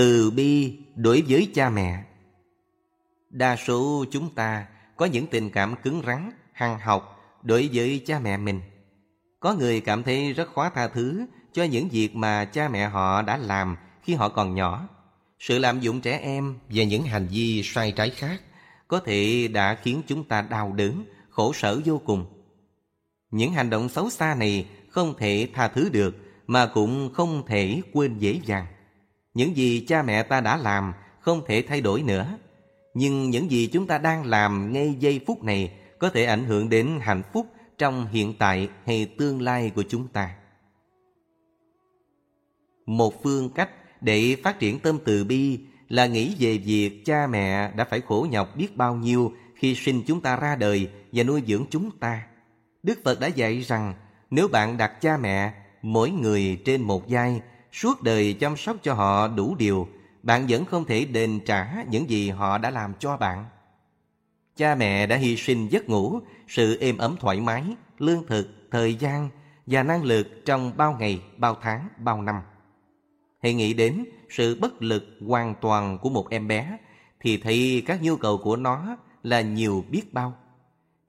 Từ bi đối với cha mẹ Đa số chúng ta có những tình cảm cứng rắn, hằng học đối với cha mẹ mình. Có người cảm thấy rất khó tha thứ cho những việc mà cha mẹ họ đã làm khi họ còn nhỏ. Sự lạm dụng trẻ em và những hành vi sai trái khác có thể đã khiến chúng ta đau đớn, khổ sở vô cùng. Những hành động xấu xa này không thể tha thứ được mà cũng không thể quên dễ dàng. Những gì cha mẹ ta đã làm không thể thay đổi nữa. Nhưng những gì chúng ta đang làm ngay giây phút này có thể ảnh hưởng đến hạnh phúc trong hiện tại hay tương lai của chúng ta. Một phương cách để phát triển tâm từ bi là nghĩ về việc cha mẹ đã phải khổ nhọc biết bao nhiêu khi sinh chúng ta ra đời và nuôi dưỡng chúng ta. Đức Phật đã dạy rằng, nếu bạn đặt cha mẹ, mỗi người trên một vai suốt đời chăm sóc cho họ đủ điều, bạn vẫn không thể đền trả những gì họ đã làm cho bạn. Cha mẹ đã hy sinh giấc ngủ, sự êm ấm thoải mái, lương thực, thời gian và năng lực trong bao ngày, bao tháng, bao năm. Hãy nghĩ đến sự bất lực hoàn toàn của một em bé thì thấy các nhu cầu của nó là nhiều biết bao.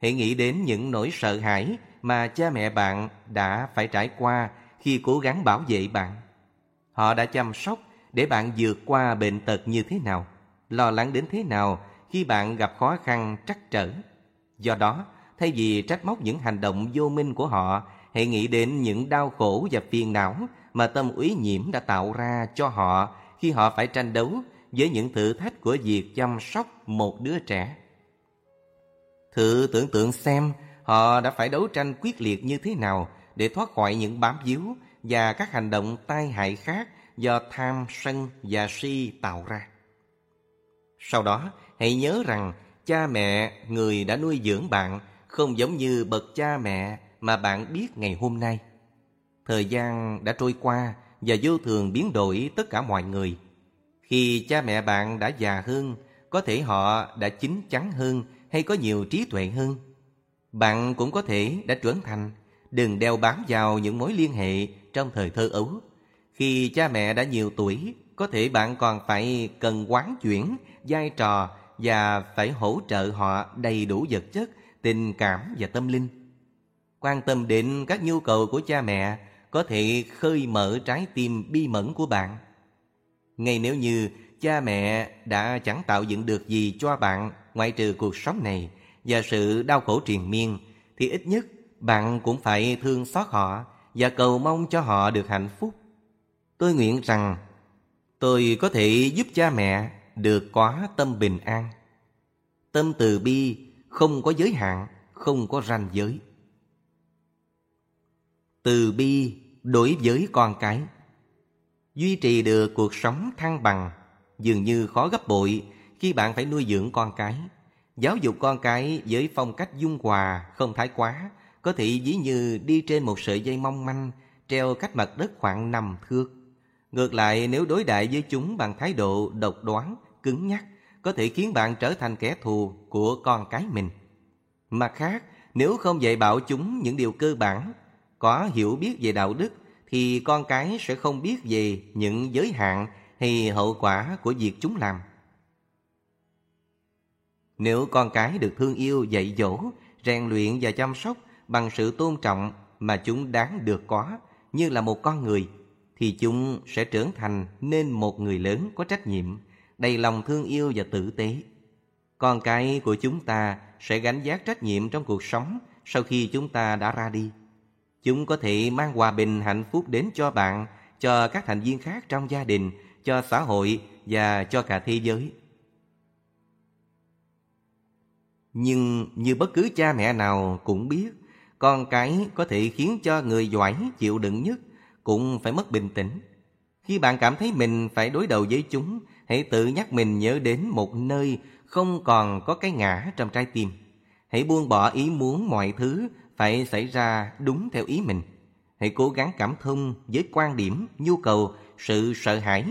Hãy nghĩ đến những nỗi sợ hãi mà cha mẹ bạn đã phải trải qua khi cố gắng bảo vệ bạn. Họ đã chăm sóc để bạn vượt qua bệnh tật như thế nào, lo lắng đến thế nào khi bạn gặp khó khăn trắc trở. Do đó, thay vì trách móc những hành động vô minh của họ, hãy nghĩ đến những đau khổ và phiền não mà tâm úy nhiễm đã tạo ra cho họ khi họ phải tranh đấu với những thử thách của việc chăm sóc một đứa trẻ. Thử tưởng tượng xem họ đã phải đấu tranh quyết liệt như thế nào để thoát khỏi những bám víu và các hành động tai hại khác do tham, sân và si tạo ra. Sau đó, hãy nhớ rằng cha mẹ, người đã nuôi dưỡng bạn, không giống như bậc cha mẹ mà bạn biết ngày hôm nay. Thời gian đã trôi qua và vô thường biến đổi tất cả mọi người. Khi cha mẹ bạn đã già hơn, có thể họ đã chín chắn hơn hay có nhiều trí tuệ hơn. Bạn cũng có thể đã trưởng thành, đừng đeo bám vào những mối liên hệ trong thời thơ ấu. Khi cha mẹ đã nhiều tuổi, có thể bạn còn phải cần quán chuyển vai trò và phải hỗ trợ họ đầy đủ vật chất, tình cảm và tâm linh. Quan tâm đến các nhu cầu của cha mẹ có thể khơi mở trái tim bi mẫn của bạn. Ngay nếu như cha mẹ đã chẳng tạo dựng được gì cho bạn ngoại trừ cuộc sống này và sự đau khổ triền miên, thì ít nhất bạn cũng phải thương xót họ và cầu mong cho họ được hạnh phúc. Tôi nguyện rằng tôi có thể giúp cha mẹ được có tâm bình an. Tâm từ bi không có giới hạn, không có ranh giới. Từ bi đối với con cái Duy trì được cuộc sống thăng bằng dường như khó gấp bội khi bạn phải nuôi dưỡng con cái. Giáo dục con cái với phong cách dung hòa, không thái quá, có thể ví như đi trên một sợi dây mong manh treo cách mặt đất khoảng năm thước. Ngược lại nếu đối đại với chúng bằng thái độ độc đoán, cứng nhắc, có thể khiến bạn trở thành kẻ thù của con cái mình. Mặt khác, nếu không dạy bảo chúng những điều cơ bản, có hiểu biết về đạo đức, thì con cái sẽ không biết về những giới hạn hay hậu quả của việc chúng làm. Nếu con cái được thương yêu, dạy dỗ, rèn luyện và chăm sóc bằng sự tôn trọng mà chúng đáng được có như là một con người, thì chúng sẽ trưởng thành nên một người lớn có trách nhiệm, đầy lòng thương yêu và tử tế. Con cái của chúng ta sẽ gánh vác trách nhiệm trong cuộc sống sau khi chúng ta đã ra đi. Chúng có thể mang hòa bình hạnh phúc đến cho bạn, cho các thành viên khác trong gia đình, cho xã hội và cho cả thế giới. Nhưng như bất cứ cha mẹ nào cũng biết, con cái có thể khiến cho người giỏi chịu đựng nhất cũng phải mất bình tĩnh. Khi bạn cảm thấy mình phải đối đầu với chúng, hãy tự nhắc mình nhớ đến một nơi không còn có cái ngã trong trái tim. Hãy buông bỏ ý muốn mọi thứ phải xảy ra đúng theo ý mình. Hãy cố gắng cảm thông với quan điểm, nhu cầu, sự sợ hãi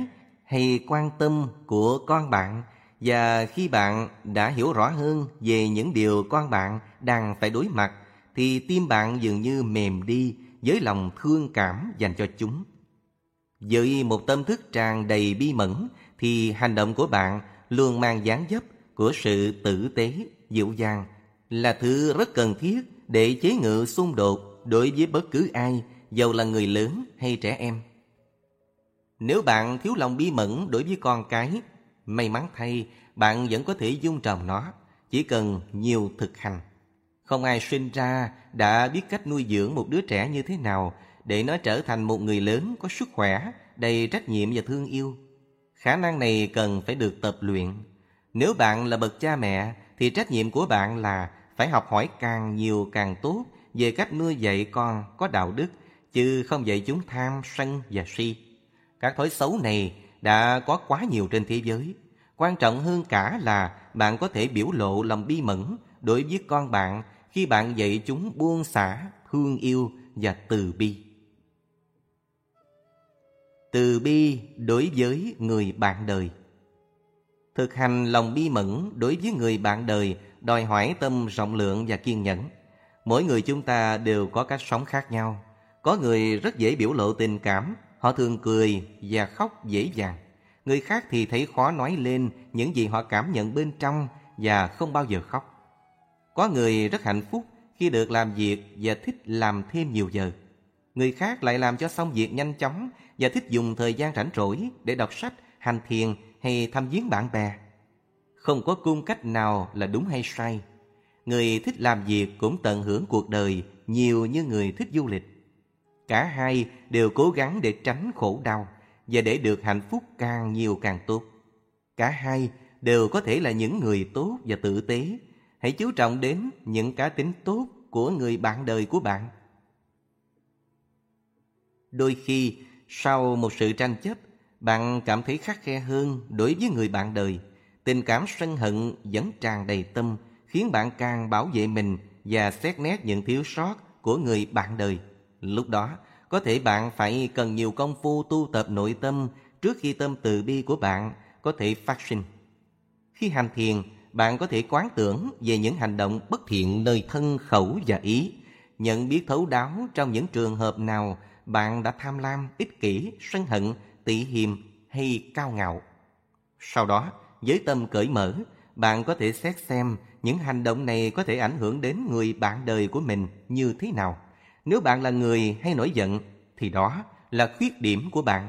hay quan tâm của con bạn và khi bạn đã hiểu rõ hơn về những điều con bạn đang phải đối mặt thì tim bạn dường như mềm đi với lòng thương cảm dành cho chúng. Với một tâm thức tràn đầy bi mẫn thì hành động của bạn luôn mang dáng dấp của sự tử tế, dịu dàng là thứ rất cần thiết để chế ngự xung đột đối với bất cứ ai, dầu là người lớn hay trẻ em. Nếu bạn thiếu lòng bi mẫn đối với con cái, may mắn thay, bạn vẫn có thể dung trồng nó, chỉ cần nhiều thực hành. Không ai sinh ra đã biết cách nuôi dưỡng một đứa trẻ như thế nào để nó trở thành một người lớn có sức khỏe, đầy trách nhiệm và thương yêu. Khả năng này cần phải được tập luyện. Nếu bạn là bậc cha mẹ thì trách nhiệm của bạn là phải học hỏi càng nhiều càng tốt về cách nuôi dạy con có đạo đức, chứ không dạy chúng tham, sân và si. Các thói xấu này đã có quá nhiều trên thế giới. Quan trọng hơn cả là bạn có thể biểu lộ lòng bi mẫn đối với con bạn khi bạn dạy chúng buông xả, thương yêu và từ bi. Từ bi đối với người bạn đời Thực hành lòng bi mẫn đối với người bạn đời đòi hỏi tâm rộng lượng và kiên nhẫn. Mỗi người chúng ta đều có cách sống khác nhau. Có người rất dễ biểu lộ tình cảm, họ thường cười và khóc dễ dàng. Người khác thì thấy khó nói lên những gì họ cảm nhận bên trong và không bao giờ khóc. Có người rất hạnh phúc khi được làm việc và thích làm thêm nhiều giờ. Người khác lại làm cho xong việc nhanh chóng và thích dùng thời gian rảnh rỗi để đọc sách, hành thiền hay thăm viếng bạn bè. Không có cung cách nào là đúng hay sai. Người thích làm việc cũng tận hưởng cuộc đời nhiều như người thích du lịch. Cả hai đều cố gắng để tránh khổ đau và để được hạnh phúc càng nhiều càng tốt. Cả hai đều có thể là những người tốt và tử tế. Hãy chú trọng đến những cá tính tốt của người bạn đời của bạn. Đôi khi, sau một sự tranh chấp, bạn cảm thấy khắc khe hơn đối với người bạn đời. Tình cảm sân hận vẫn tràn đầy tâm, khiến bạn càng bảo vệ mình và xét nét những thiếu sót của người bạn đời. Lúc đó, có thể bạn phải cần nhiều công phu tu tập nội tâm trước khi tâm từ bi của bạn có thể phát sinh. Khi hành thiền, bạn có thể quán tưởng về những hành động bất thiện nơi thân khẩu và ý, nhận biết thấu đáo trong những trường hợp nào bạn đã tham lam, ích kỷ, sân hận, tị hiềm hay cao ngạo. Sau đó, với tâm cởi mở, bạn có thể xét xem những hành động này có thể ảnh hưởng đến người bạn đời của mình như thế nào. Nếu bạn là người hay nổi giận, thì đó là khuyết điểm của bạn.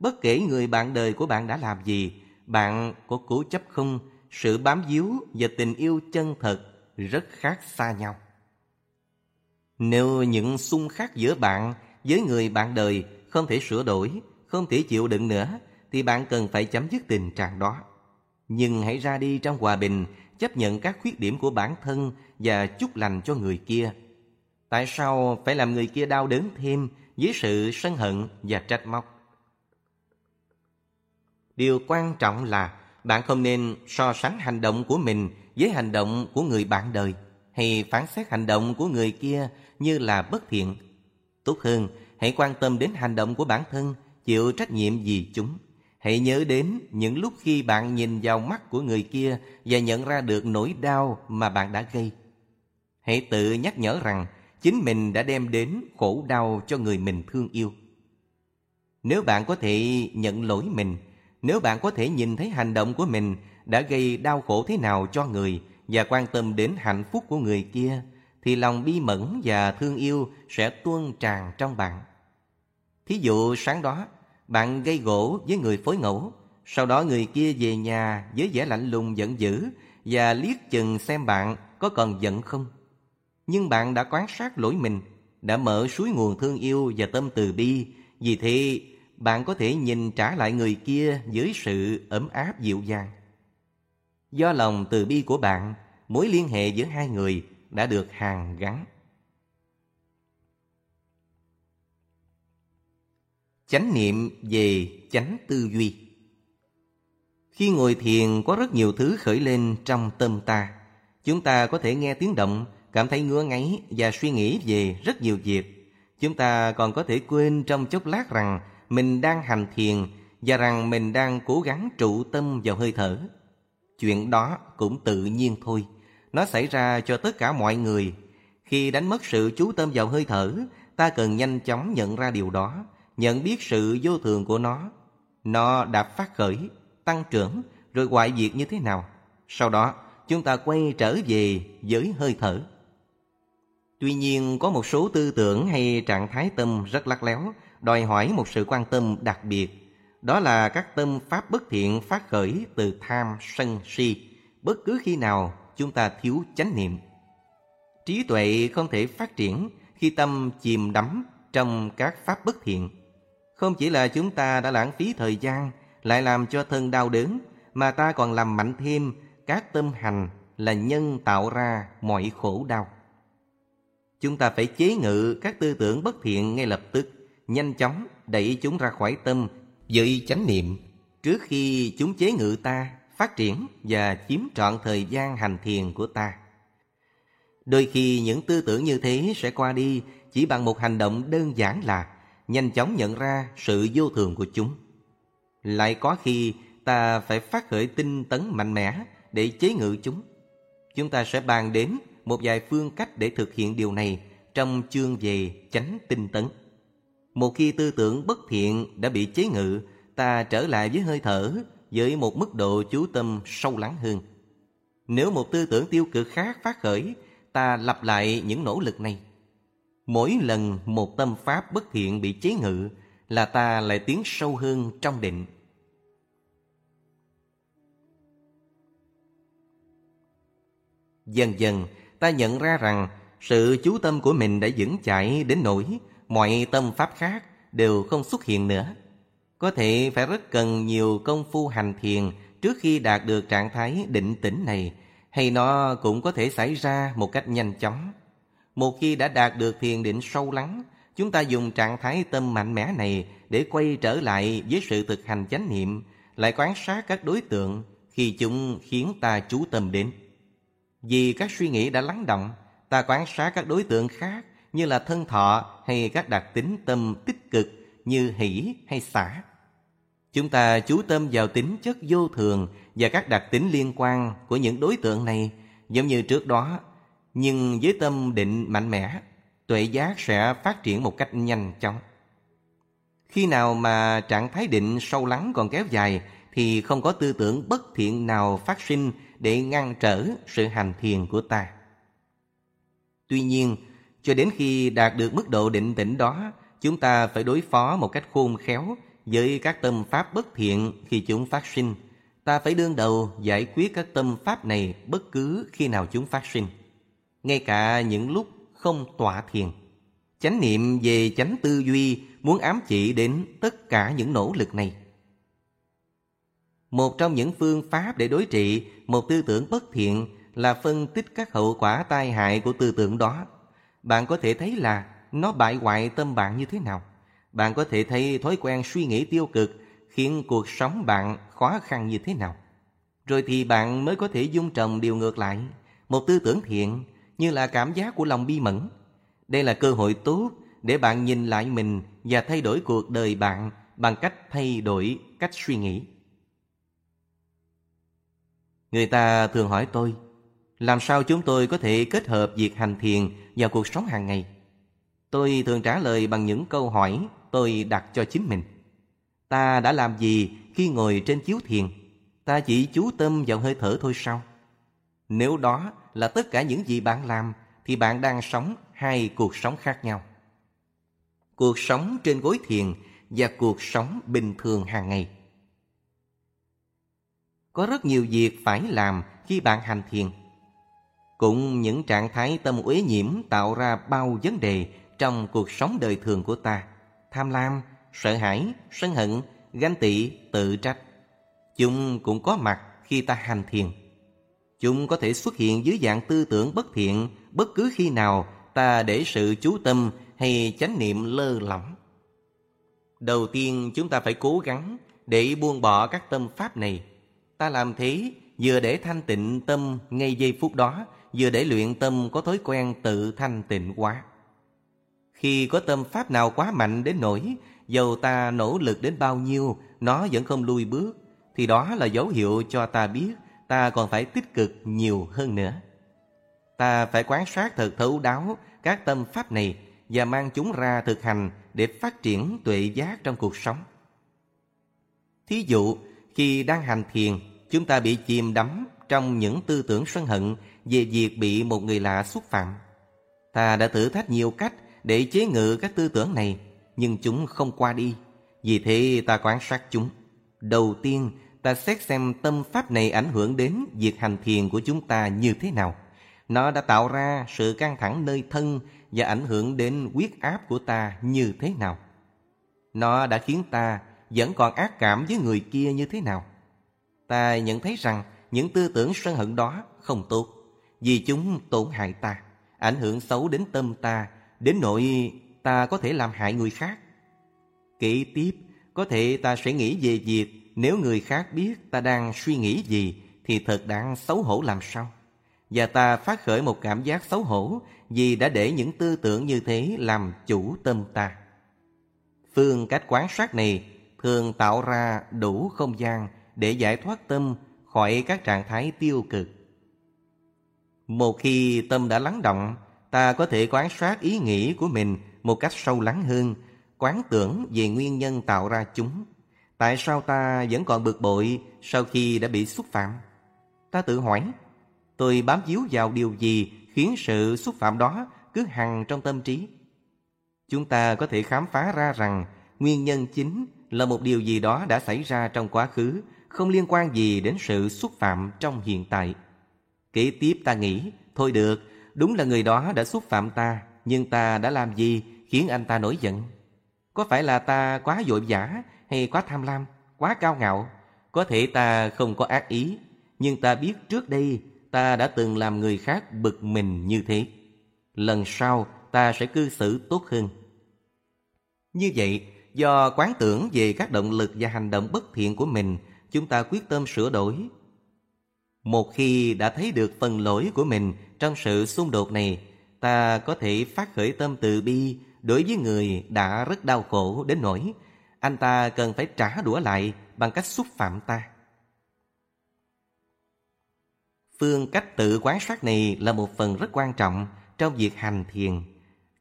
Bất kể người bạn đời của bạn đã làm gì, bạn có cố chấp không, sự bám víu và tình yêu chân thật rất khác xa nhau. Nếu những xung khắc giữa bạn với người bạn đời không thể sửa đổi, không thể chịu đựng nữa, thì bạn cần phải chấm dứt tình trạng đó. Nhưng hãy ra đi trong hòa bình, chấp nhận các khuyết điểm của bản thân và chúc lành cho người kia. Tại sao phải làm người kia đau đớn thêm với sự sân hận và trách móc? Điều quan trọng là bạn không nên so sánh hành động của mình với hành động của người bạn đời hay phán xét hành động của người kia như là bất thiện. Tốt hơn, hãy quan tâm đến hành động của bản thân, chịu trách nhiệm vì chúng. Hãy nhớ đến những lúc khi bạn nhìn vào mắt của người kia và nhận ra được nỗi đau mà bạn đã gây. Hãy tự nhắc nhở rằng chính mình đã đem đến khổ đau cho người mình thương yêu. Nếu bạn có thể nhận lỗi mình, nếu bạn có thể nhìn thấy hành động của mình đã gây đau khổ thế nào cho người và quan tâm đến hạnh phúc của người kia, thì lòng bi mẫn và thương yêu sẽ tuôn tràn trong bạn. Thí dụ sáng đó, bạn gây gỗ với người phối ngẫu, sau đó người kia về nhà với vẻ lạnh lùng giận dữ và liếc chừng xem bạn có còn giận không. Nhưng bạn đã quan sát lỗi mình, đã mở suối nguồn thương yêu và tâm từ bi, vì thế bạn có thể nhìn trả lại người kia với sự ấm áp dịu dàng. Do lòng từ bi của bạn, mối liên hệ giữa hai người đã được hàn gắn. Chánh niệm về chánh tư duy Khi ngồi thiền có rất nhiều thứ khởi lên trong tâm ta. Chúng ta có thể nghe tiếng động, cảm thấy ngứa ngáy và suy nghĩ về rất nhiều việc. Chúng ta còn có thể quên trong chốc lát rằng mình đang hành thiền và rằng mình đang cố gắng trụ tâm vào hơi thở. Chuyện đó cũng tự nhiên thôi. Nó xảy ra cho tất cả mọi người. Khi đánh mất sự chú tâm vào hơi thở, ta cần nhanh chóng nhận ra điều đó nhận biết sự vô thường của nó. Nó đã phát khởi, tăng trưởng, rồi hoại diệt như thế nào. Sau đó, chúng ta quay trở về với hơi thở. Tuy nhiên, có một số tư tưởng hay trạng thái tâm rất lắc léo, đòi hỏi một sự quan tâm đặc biệt. Đó là các tâm pháp bất thiện phát khởi từ tham, sân, si. Bất cứ khi nào chúng ta thiếu chánh niệm. Trí tuệ không thể phát triển khi tâm chìm đắm trong các pháp bất thiện. Không chỉ là chúng ta đã lãng phí thời gian, lại làm cho thân đau đớn, mà ta còn làm mạnh thêm các tâm hành là nhân tạo ra mọi khổ đau. Chúng ta phải chế ngự các tư tưởng bất thiện ngay lập tức, nhanh chóng đẩy chúng ra khỏi tâm với chánh niệm trước khi chúng chế ngự ta, phát triển và chiếm trọn thời gian hành thiền của ta. Đôi khi những tư tưởng như thế sẽ qua đi chỉ bằng một hành động đơn giản là nhanh chóng nhận ra sự vô thường của chúng. Lại có khi ta phải phát khởi tinh tấn mạnh mẽ để chế ngự chúng. Chúng ta sẽ bàn đến một vài phương cách để thực hiện điều này trong chương về chánh tinh tấn. Một khi tư tưởng bất thiện đã bị chế ngự, ta trở lại với hơi thở với một mức độ chú tâm sâu lắng hơn. Nếu một tư tưởng tiêu cực khác phát khởi, ta lặp lại những nỗ lực này. Mỗi lần một tâm pháp bất thiện bị chế ngự là ta lại tiến sâu hơn trong định. Dần dần, ta nhận ra rằng sự chú tâm của mình đã vững chãi đến nỗi mọi tâm pháp khác đều không xuất hiện nữa. Có thể phải rất cần nhiều công phu hành thiền trước khi đạt được trạng thái định tĩnh này, hay nó cũng có thể xảy ra một cách nhanh chóng. Một khi đã đạt được thiền định sâu lắng, chúng ta dùng trạng thái tâm mạnh mẽ này để quay trở lại với sự thực hành chánh niệm, lại quan sát các đối tượng khi chúng khiến ta chú tâm đến. Vì các suy nghĩ đã lắng động, ta quan sát các đối tượng khác như là thân thọ hay các đặc tính tâm tích cực như hỷ hay xả. Chúng ta chú tâm vào tính chất vô thường và các đặc tính liên quan của những đối tượng này giống như trước đó, nhưng với tâm định mạnh mẽ, tuệ giác sẽ phát triển một cách nhanh chóng. Khi nào mà trạng thái định sâu lắng còn kéo dài thì không có tư tưởng bất thiện nào phát sinh để ngăn trở sự hành thiền của ta. Tuy nhiên, cho đến khi đạt được mức độ định tĩnh đó, chúng ta phải đối phó một cách khôn khéo với các tâm pháp bất thiện khi chúng phát sinh. Ta phải đương đầu giải quyết các tâm pháp này bất cứ khi nào chúng phát sinh. Ngay cả những lúc không tọa thiền. Chánh niệm về chánh tư duy muốn ám chỉ đến tất cả những nỗ lực này. Một trong những phương pháp để đối trị một tư tưởng bất thiện là phân tích các hậu quả tai hại của tư tưởng đó. Bạn có thể thấy là nó bại hoại tâm bạn như thế nào. Bạn có thể thấy thói quen suy nghĩ tiêu cực khiến cuộc sống bạn khó khăn như thế nào. Rồi thì bạn mới có thể dung trồng điều ngược lại, một tư tưởng thiện như là cảm giác của lòng bi mẫn. Đây là cơ hội tốt để bạn nhìn lại mình và thay đổi cuộc đời bạn bằng cách thay đổi cách suy nghĩ. Người ta thường hỏi tôi, làm sao chúng tôi có thể kết hợp việc hành thiền vào cuộc sống hàng ngày? Tôi thường trả lời bằng những câu hỏi tôi đặt cho chính mình. Ta đã làm gì khi ngồi trên chiếu thiền? Ta chỉ chú tâm vào hơi thở thôi sao? Nếu đó là tất cả những gì bạn làm, thì bạn đang sống hai cuộc sống khác nhau. Cuộc sống trên gối thiền và cuộc sống bình thường hàng ngày. Có rất nhiều việc phải làm khi bạn hành thiền. Cũng những trạng thái tâm uế nhiễm tạo ra bao vấn đề trong cuộc sống đời thường của ta. Tham lam, sợ hãi, sân hận, ganh tị, tự trách. Chúng cũng có mặt khi ta hành thiền. Chúng có thể xuất hiện dưới dạng tư tưởng bất thiện bất cứ khi nào ta để sự chú tâm hay chánh niệm lơ lỏng. Đầu tiên chúng ta phải cố gắng để buông bỏ các tâm pháp này Ta làm thế vừa để thanh tịnh tâm ngay giây phút đó, vừa để luyện tâm có thói quen tự thanh tịnh quá. Khi có tâm pháp nào quá mạnh đến nỗi dầu ta nỗ lực đến bao nhiêu, nó vẫn không lui bước, thì đó là dấu hiệu cho ta biết ta còn phải tích cực nhiều hơn nữa. Ta phải quan sát thật thấu đáo các tâm pháp này và mang chúng ra thực hành để phát triển tuệ giác trong cuộc sống. Thí dụ, khi đang hành thiền, chúng ta bị chìm đắm trong những tư tưởng sân hận về việc bị một người lạ xúc phạm. Ta đã thử thách nhiều cách để chế ngự các tư tưởng này, nhưng chúng không qua đi. Vì thế ta quan sát chúng. Đầu tiên, ta xét xem tâm pháp này ảnh hưởng đến việc hành thiền của chúng ta như thế nào. Nó đã tạo ra sự căng thẳng nơi thân và ảnh hưởng đến huyết áp của ta như thế nào. Nó đã khiến ta vẫn còn ác cảm với người kia như thế nào. Ta nhận thấy rằng những tư tưởng sân hận đó không tốt, vì chúng tổn hại ta, ảnh hưởng xấu đến tâm ta, đến nỗi ta có thể làm hại người khác. Kế tiếp, có thể ta sẽ nghĩ về việc nếu người khác biết ta đang suy nghĩ gì thì thật đáng xấu hổ làm sao. Và ta phát khởi một cảm giác xấu hổ vì đã để những tư tưởng như thế làm chủ tâm ta. Phương cách quán sát này thường tạo ra đủ không gian để giải thoát tâm khỏi các trạng thái tiêu cực. Một khi tâm đã lắng động, ta có thể quán sát ý nghĩ của mình một cách sâu lắng hơn, quán tưởng về nguyên nhân tạo ra chúng. Tại sao ta vẫn còn bực bội sau khi đã bị xúc phạm? Ta tự hỏi, tôi bám víu vào điều gì khiến sự xúc phạm đó cứ hằng trong tâm trí? Chúng ta có thể khám phá ra rằng nguyên nhân chính là một điều gì đó đã xảy ra trong quá khứ, không liên quan gì đến sự xúc phạm trong hiện tại. Kế tiếp ta nghĩ, thôi được, đúng là người đó đã xúc phạm ta, nhưng ta đã làm gì khiến anh ta nổi giận? Có phải là ta quá vội vã hay quá tham lam, quá cao ngạo? Có thể ta không có ác ý, nhưng ta biết trước đây ta đã từng làm người khác bực mình như thế. Lần sau ta sẽ cư xử tốt hơn. Như vậy, do quán tưởng về các động lực và hành động bất thiện của mình, chúng ta quyết tâm sửa đổi. Một khi đã thấy được phần lỗi của mình trong sự xung đột này, ta có thể phát khởi tâm từ bi đối với người đã rất đau khổ đến nỗi anh ta cần phải trả đũa lại bằng cách xúc phạm ta. Phương cách tự quán sát này là một phần rất quan trọng trong việc hành thiền.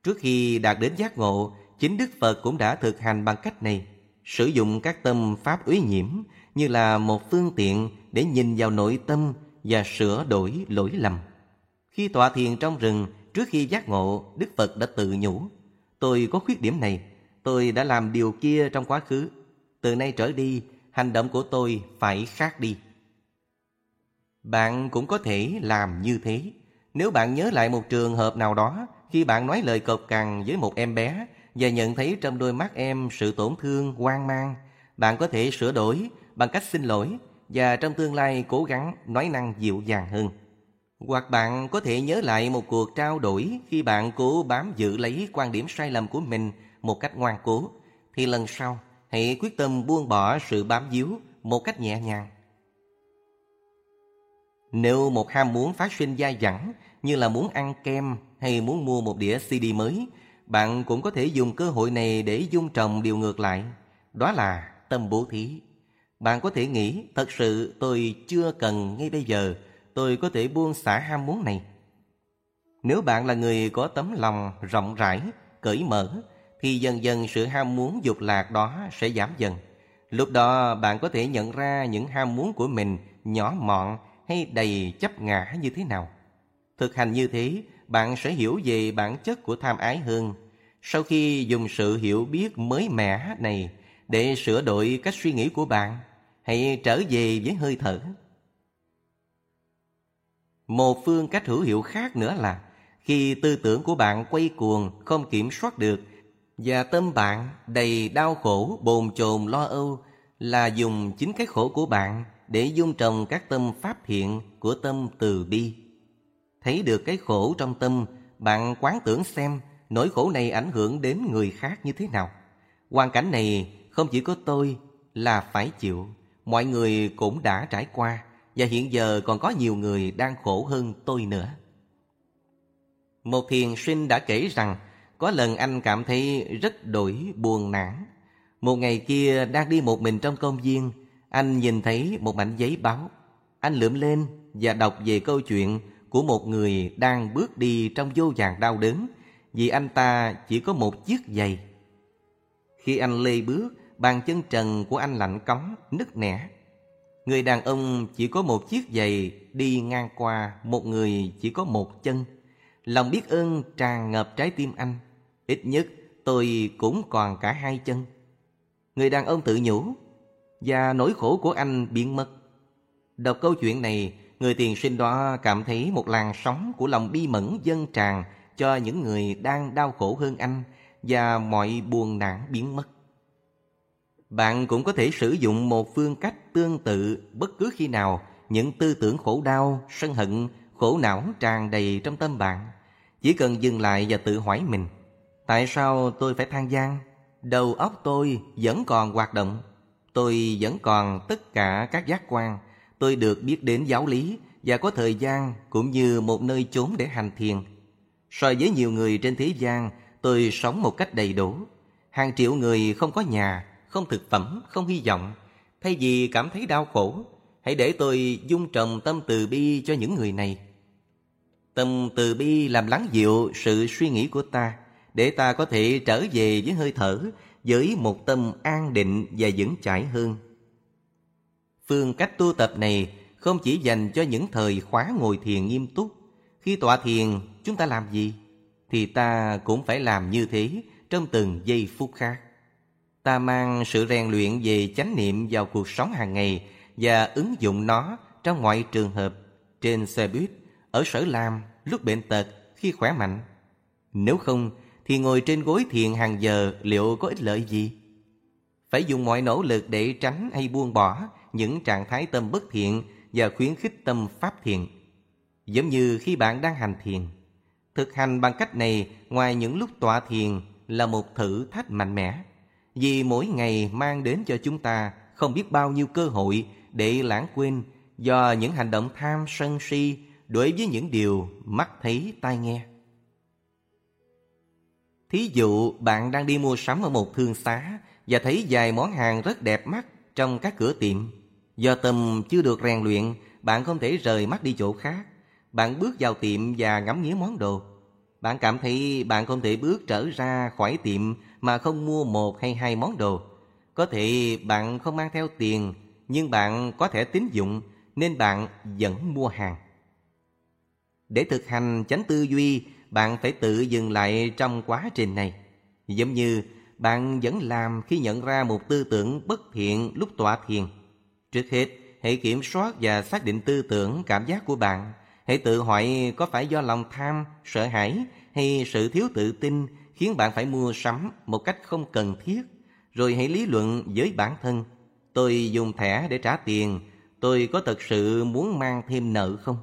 Trước khi đạt đến giác ngộ, chính Đức Phật cũng đã thực hành bằng cách này, sử dụng các tâm pháp uy nhiễm như là một phương tiện để nhìn vào nội tâm và sửa đổi lỗi lầm. Khi tọa thiền trong rừng, trước khi giác ngộ, Đức Phật đã tự nhủ, tôi có khuyết điểm này, tôi đã làm điều kia trong quá khứ. Từ nay trở đi, hành động của tôi phải khác đi. Bạn cũng có thể làm như thế. Nếu bạn nhớ lại một trường hợp nào đó, khi bạn nói lời cộc cằn với một em bé và nhận thấy trong đôi mắt em sự tổn thương, hoang mang, bạn có thể sửa đổi bằng cách xin lỗi và trong tương lai cố gắng nói năng dịu dàng hơn. Hoặc bạn có thể nhớ lại một cuộc trao đổi khi bạn cố bám giữ lấy quan điểm sai lầm của mình một cách ngoan cố, thì lần sau hãy quyết tâm buông bỏ sự bám víu một cách nhẹ nhàng. Nếu một ham muốn phát sinh dai dẳng như là muốn ăn kem hay muốn mua một đĩa CD mới, bạn cũng có thể dùng cơ hội này để dung trồng điều ngược lại. Đó là tâm bố thí. Bạn có thể nghĩ, thật sự tôi chưa cần ngay bây giờ, tôi có thể buông xả ham muốn này. Nếu bạn là người có tấm lòng rộng rãi, cởi mở, thì dần dần sự ham muốn dục lạc đó sẽ giảm dần. Lúc đó bạn có thể nhận ra những ham muốn của mình nhỏ mọn hay đầy chấp ngã như thế nào. Thực hành như thế, bạn sẽ hiểu về bản chất của tham ái hơn. Sau khi dùng sự hiểu biết mới mẻ này để sửa đổi cách suy nghĩ của bạn, hãy trở về với hơi thở. Một phương cách hữu hiệu khác nữa là khi tư tưởng của bạn quay cuồng không kiểm soát được và tâm bạn đầy đau khổ, bồn chồn, lo âu là dùng chính cái khổ của bạn để dung trồng các tâm pháp thiện của tâm từ bi. Thấy được cái khổ trong tâm, bạn quán tưởng xem nỗi khổ này ảnh hưởng đến người khác như thế nào. Hoàn cảnh này không chỉ có tôi là phải chịu, mọi người cũng đã trải qua và hiện giờ còn có nhiều người đang khổ hơn tôi nữa. Một thiền sinh đã kể rằng có lần anh cảm thấy rất đổi buồn nản. Một ngày kia đang đi một mình trong công viên, anh nhìn thấy một mảnh giấy báo. Anh lượm lên và đọc về câu chuyện của một người đang bước đi trong vô vàng đau đớn vì anh ta chỉ có một chiếc giày. Khi anh lê bước, bàn chân trần của anh lạnh cống, nứt nẻ. Người đàn ông chỉ có một chiếc giày đi ngang qua một người chỉ có một chân. Lòng biết ơn tràn ngập trái tim anh. Ít nhất tôi cũng còn cả hai chân. Người đàn ông tự nhủ và nỗi khổ của anh biến mất. Đọc câu chuyện này, người tiền sinh đó cảm thấy một làn sóng của lòng bi mẫn dâng tràn cho những người đang đau khổ hơn anh và mọi buồn nản biến mất. Bạn cũng có thể sử dụng một phương cách tương tự bất cứ khi nào những tư tưởng khổ đau, sân hận, khổ não tràn đầy trong tâm bạn. Chỉ cần dừng lại và tự hỏi mình, tại sao tôi phải than gian? Đầu óc tôi vẫn còn hoạt động, tôi vẫn còn tất cả các giác quan, tôi được biết đến giáo lý và có thời gian cũng như một nơi chốn để hành thiền. So với nhiều người trên thế gian, tôi sống một cách đầy đủ. Hàng triệu người không có nhà, không thực phẩm, không hy vọng. Thay vì cảm thấy đau khổ, hãy để tôi dung trồng tâm từ bi cho những người này. Tâm từ bi làm lắng dịu sự suy nghĩ của ta, để ta có thể trở về với hơi thở, với một tâm an định và vững chãi hơn. Phương cách tu tập này không chỉ dành cho những thời khóa ngồi thiền nghiêm túc. Khi tọa thiền, chúng ta làm gì? Thì ta cũng phải làm như thế trong từng giây phút khác. Ta mang sự rèn luyện về chánh niệm vào cuộc sống hàng ngày và ứng dụng nó trong mọi trường hợp, trên xe buýt, ở sở làm, lúc bệnh tật, khi khỏe mạnh. Nếu không, thì ngồi trên gối thiền hàng giờ liệu có ích lợi gì? Phải dùng mọi nỗ lực để tránh hay buông bỏ những trạng thái tâm bất thiện và khuyến khích tâm pháp thiện. Giống như khi bạn đang hành thiền. Thực hành bằng cách này ngoài những lúc tọa thiền là một thử thách mạnh mẽ. Vì mỗi ngày mang đến cho chúng ta không biết bao nhiêu cơ hội để lãng quên do những hành động tham sân si đối với những điều mắt thấy tai nghe. Thí dụ bạn đang đi mua sắm ở một thương xá và thấy vài món hàng rất đẹp mắt trong các cửa tiệm. Do tâm chưa được rèn luyện, bạn không thể rời mắt đi chỗ khác. Bạn bước vào tiệm và ngắm nghía món đồ. Bạn cảm thấy bạn không thể bước trở ra khỏi tiệm mà không mua một hay hai món đồ. Có thể bạn không mang theo tiền, nhưng bạn có thể tín dụng nên bạn vẫn mua hàng. Để thực hành chánh tư duy, bạn phải tự dừng lại trong quá trình này. Giống như bạn vẫn làm khi nhận ra một tư tưởng bất thiện lúc tọa thiền. Trước hết, hãy kiểm soát và xác định tư tưởng cảm giác của bạn. Hãy tự hỏi có phải do lòng tham, sợ hãi hay sự thiếu tự tin khiến bạn phải mua sắm một cách không cần thiết. Rồi hãy lý luận với bản thân. Tôi dùng thẻ để trả tiền, tôi có thật sự muốn mang thêm nợ không?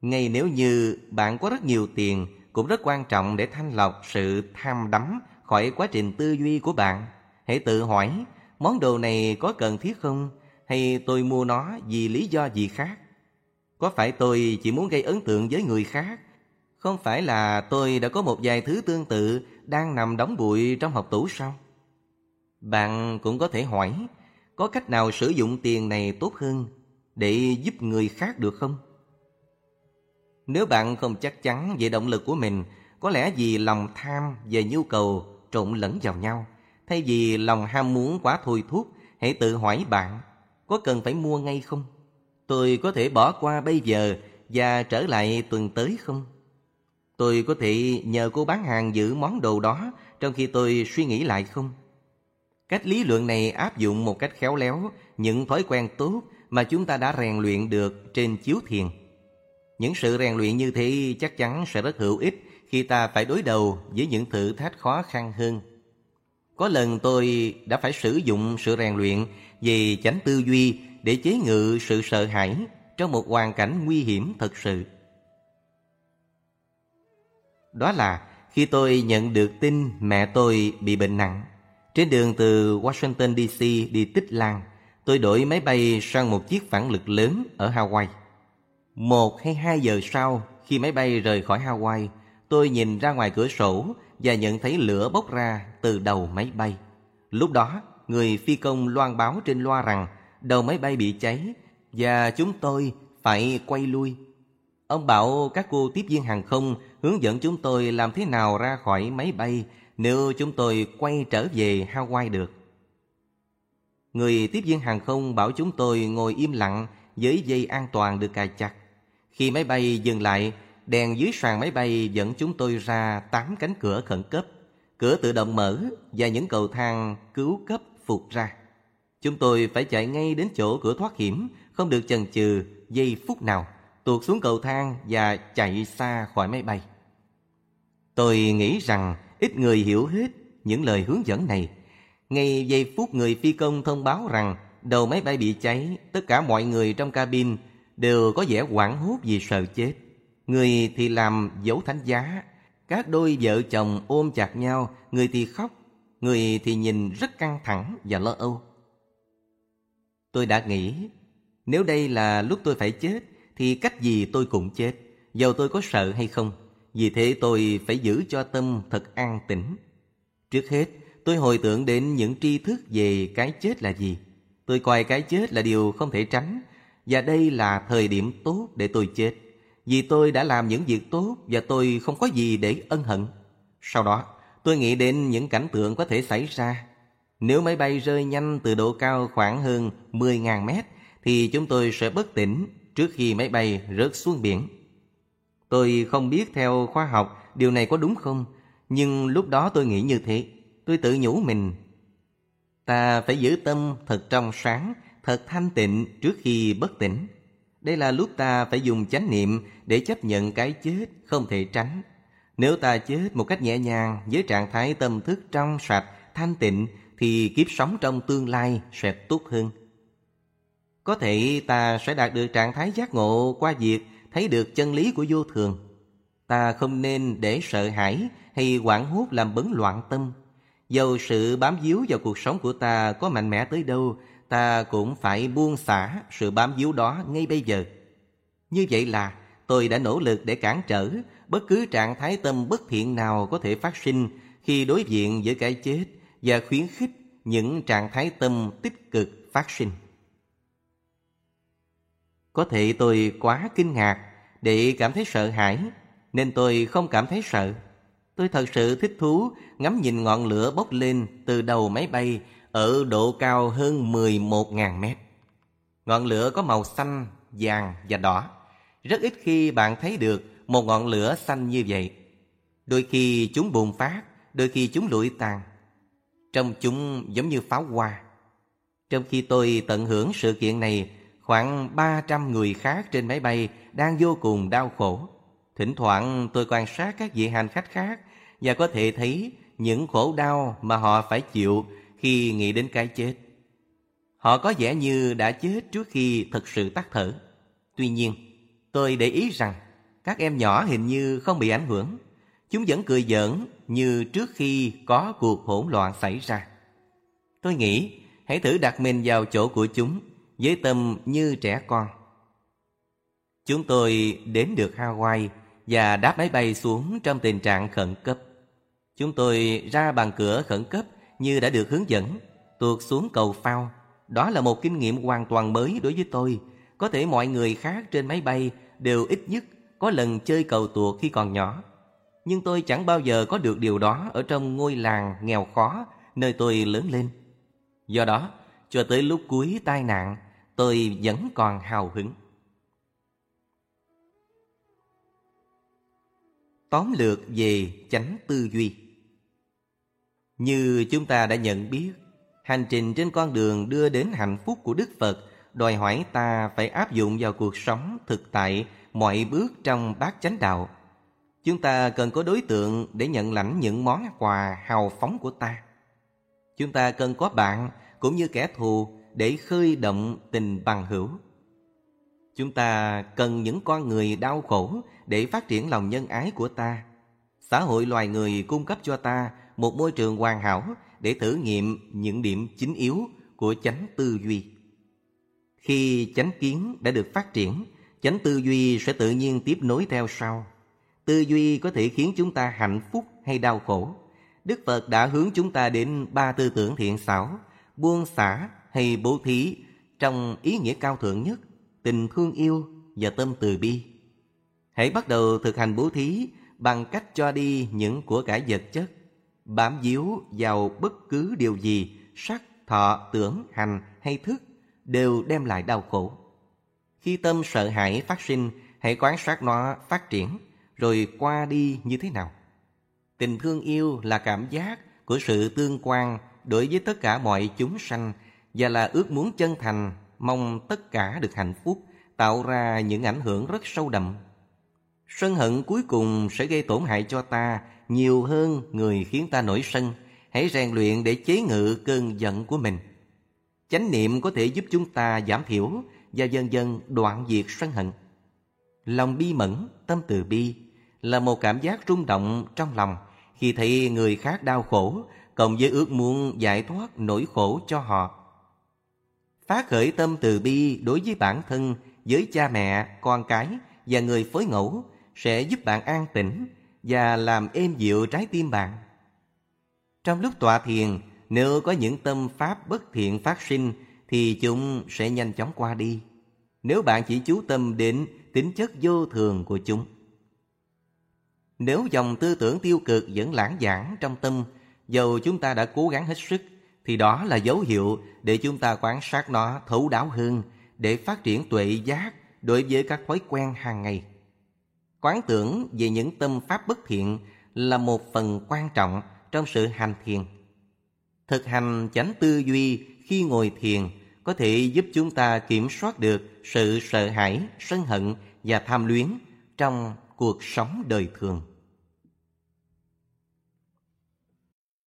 Ngay nếu như bạn có rất nhiều tiền, cũng rất quan trọng để thanh lọc sự tham đắm khỏi quá trình tư duy của bạn. Hãy tự hỏi, món đồ này có cần thiết không? Hay tôi mua nó vì lý do gì khác? Có phải tôi chỉ muốn gây ấn tượng với người khác? Không phải là tôi đã có một vài thứ tương tự đang nằm đóng bụi trong hộp tủ sao? Bạn cũng có thể hỏi, có cách nào sử dụng tiền này tốt hơn để giúp người khác được không? Nếu bạn không chắc chắn về động lực của mình, có lẽ vì lòng tham và nhu cầu trộn lẫn vào nhau, thay vì lòng ham muốn quá thôi thúc, hãy tự hỏi bạn, có cần phải mua ngay không? Tôi có thể bỏ qua bây giờ và trở lại tuần tới không? Tôi có thể nhờ cô bán hàng giữ món đồ đó trong khi tôi suy nghĩ lại không? Cách lý luận này áp dụng một cách khéo léo những thói quen tốt mà chúng ta đã rèn luyện được trên chiếu thiền. Những sự rèn luyện như thế chắc chắn sẽ rất hữu ích khi ta phải đối đầu với những thử thách khó khăn hơn. Có lần tôi đã phải sử dụng sự rèn luyện về chánh tư duy để chế ngự sự sợ hãi trong một hoàn cảnh nguy hiểm thật sự. Đó là khi tôi nhận được tin mẹ tôi bị bệnh nặng. Trên đường từ Washington DC đi Tích Lan, tôi đổi máy bay sang một chiếc phản lực lớn ở Hawaii. Một hay hai giờ sau, khi máy bay rời khỏi Hawaii, tôi nhìn ra ngoài cửa sổ và nhận thấy lửa bốc ra từ đầu máy bay. Lúc đó, người phi công loan báo trên loa rằng đầu máy bay bị cháy và chúng tôi phải quay lui. Ông bảo các cô tiếp viên hàng không hướng dẫn chúng tôi làm thế nào ra khỏi máy bay nếu chúng tôi quay trở về Hawaii được. Người tiếp viên hàng không bảo chúng tôi ngồi im lặng với dây an toàn được cài chặt. Khi máy bay dừng lại, đèn dưới sàn máy bay dẫn chúng tôi ra tám cánh cửa khẩn cấp. Cửa tự động mở và những cầu thang cứu cấp phục ra. Chúng tôi phải chạy ngay đến chỗ cửa thoát hiểm, không được chần chừ giây phút nào, tuột xuống cầu thang và chạy xa khỏi máy bay. Tôi nghĩ rằng ít người hiểu hết những lời hướng dẫn này. Ngay giây phút người phi công thông báo rằng đầu máy bay bị cháy, tất cả mọi người trong cabin đều có vẻ hoảng hốt vì sợ chết. Người thì làm dấu thánh giá, các đôi vợ chồng ôm chặt nhau, người thì khóc, người thì nhìn rất căng thẳng và lo âu. Tôi đã nghĩ, nếu đây là lúc tôi phải chết, thì cách gì tôi cũng chết, dầu tôi có sợ hay không. Vì thế tôi phải giữ cho tâm thật an tĩnh. Trước hết, tôi hồi tưởng đến những tri thức về cái chết là gì. Tôi coi cái chết là điều không thể tránh, và đây là thời điểm tốt để tôi chết. Vì tôi đã làm những việc tốt và tôi không có gì để ân hận. Sau đó, tôi nghĩ đến những cảnh tượng có thể xảy ra. Nếu máy bay rơi nhanh từ độ cao khoảng hơn 10.000 mét, thì chúng tôi sẽ bất tỉnh trước khi máy bay rớt xuống biển. Tôi không biết theo khoa học điều này có đúng không, nhưng lúc đó tôi nghĩ như thế. Tôi tự nhủ mình, ta phải giữ tâm thật trong sáng, thật thanh tịnh trước khi bất tỉnh. Đây là lúc ta phải dùng chánh niệm để chấp nhận cái chết không thể tránh. Nếu ta chết một cách nhẹ nhàng với trạng thái tâm thức trong sạch, thanh tịnh thì kiếp sống trong tương lai sẽ tốt hơn. Có thể ta sẽ đạt được trạng thái giác ngộ qua việc thấy được chân lý của vô thường. Ta không nên để sợ hãi hay hoảng hốt làm bấn loạn tâm. Dầu sự bám víu vào cuộc sống của ta có mạnh mẽ tới đâu, ta cũng phải buông xả sự bám víu đó ngay bây giờ. Như vậy là tôi đã nỗ lực để cản trở bất cứ trạng thái tâm bất thiện nào có thể phát sinh khi đối diện với cái chết và khuyến khích những trạng thái tâm tích cực phát sinh. Có thể tôi quá kinh ngạc để cảm thấy sợ hãi, nên tôi không cảm thấy sợ. Tôi thật sự thích thú ngắm nhìn ngọn lửa bốc lên từ đầu máy bay ở độ cao hơn 11.000 mét. Ngọn lửa có màu xanh, vàng và đỏ. Rất ít khi bạn thấy được một ngọn lửa xanh như vậy. Đôi khi chúng bùng phát, đôi khi chúng lụi tàn. Trong chúng giống như pháo hoa. Trong khi tôi tận hưởng sự kiện này, khoảng 300 người khác trên máy bay đang vô cùng đau khổ. Thỉnh thoảng tôi quan sát các vị hành khách khác và có thể thấy những khổ đau mà họ phải chịu khi nghĩ đến cái chết. Họ có vẻ như đã chết trước khi thực sự tắt thở. Tuy nhiên, tôi để ý rằng các em nhỏ hình như không bị ảnh hưởng. Chúng vẫn cười giỡn như trước khi có cuộc hỗn loạn xảy ra. Tôi nghĩ hãy thử đặt mình vào chỗ của chúng với tâm như trẻ con. Chúng tôi đến được Hawaii và đáp máy bay xuống trong tình trạng khẩn cấp. Chúng tôi ra bàn cửa khẩn cấp như đã được hướng dẫn, tuột xuống cầu phao. Đó là một kinh nghiệm hoàn toàn mới đối với tôi. Có thể mọi người khác trên máy bay đều ít nhất có lần chơi cầu tuột khi còn nhỏ. Nhưng tôi chẳng bao giờ có được điều đó ở trong ngôi làng nghèo khó nơi tôi lớn lên. Do đó, cho tới lúc cuối tai nạn, tôi vẫn còn hào hứng. Tóm lược về chánh tư duy Như chúng ta đã nhận biết, hành trình trên con đường đưa đến hạnh phúc của Đức Phật đòi hỏi ta phải áp dụng vào cuộc sống thực tại mọi bước trong bát chánh đạo. Chúng ta cần có đối tượng để nhận lãnh những món quà hào phóng của ta. Chúng ta cần có bạn cũng như kẻ thù để khơi động tình bằng hữu. Chúng ta cần những con người đau khổ để phát triển lòng nhân ái của ta. Xã hội loài người cung cấp cho ta một môi trường hoàn hảo để thử nghiệm những điểm chính yếu của chánh tư duy. Khi chánh kiến đã được phát triển, chánh tư duy sẽ tự nhiên tiếp nối theo sau. Tư duy có thể khiến chúng ta hạnh phúc hay đau khổ. Đức Phật đã hướng chúng ta đến ba tư tưởng thiện xảo, buông xả hay bố thí trong ý nghĩa cao thượng nhất, tình thương yêu và tâm từ bi. Hãy bắt đầu thực hành bố thí bằng cách cho đi những của cải vật chất, bám víu vào bất cứ điều gì, sắc, thọ, tưởng, hành hay thức đều đem lại đau khổ. Khi tâm sợ hãi phát sinh, hãy quan sát nó phát triển, rồi qua đi như thế nào. Tình thương yêu là cảm giác của sự tương quan đối với tất cả mọi chúng sanh và là ước muốn chân thành, mong tất cả được hạnh phúc, tạo ra những ảnh hưởng rất sâu đậm. Sân hận cuối cùng sẽ gây tổn hại cho ta nhiều hơn người khiến ta nổi sân. Hãy rèn luyện để chế ngự cơn giận của mình. Chánh niệm có thể giúp chúng ta giảm thiểu và dần dần đoạn diệt sân hận. Lòng bi mẫn, tâm từ bi là một cảm giác rung động trong lòng khi thấy người khác đau khổ cộng với ước muốn giải thoát nỗi khổ cho họ. Phát khởi tâm từ bi đối với bản thân, với cha mẹ, con cái và người phối ngẫu sẽ giúp bạn an tĩnh và làm êm dịu trái tim bạn. Trong lúc tọa thiền, nếu có những tâm pháp bất thiện phát sinh thì chúng sẽ nhanh chóng qua đi. Nếu bạn chỉ chú tâm đến tính chất vô thường của chúng. Nếu dòng tư tưởng tiêu cực vẫn lãng giảng trong tâm, dầu chúng ta đã cố gắng hết sức, thì đó là dấu hiệu để chúng ta quan sát nó thấu đáo hơn, để phát triển tuệ giác đối với các thói quen hàng ngày. Quán tưởng về những tâm pháp bất thiện là một phần quan trọng trong sự hành thiền. Thực hành chánh tư duy khi ngồi thiền có thể giúp chúng ta kiểm soát được sự sợ hãi, sân hận và tham luyến trong cuộc sống đời thường.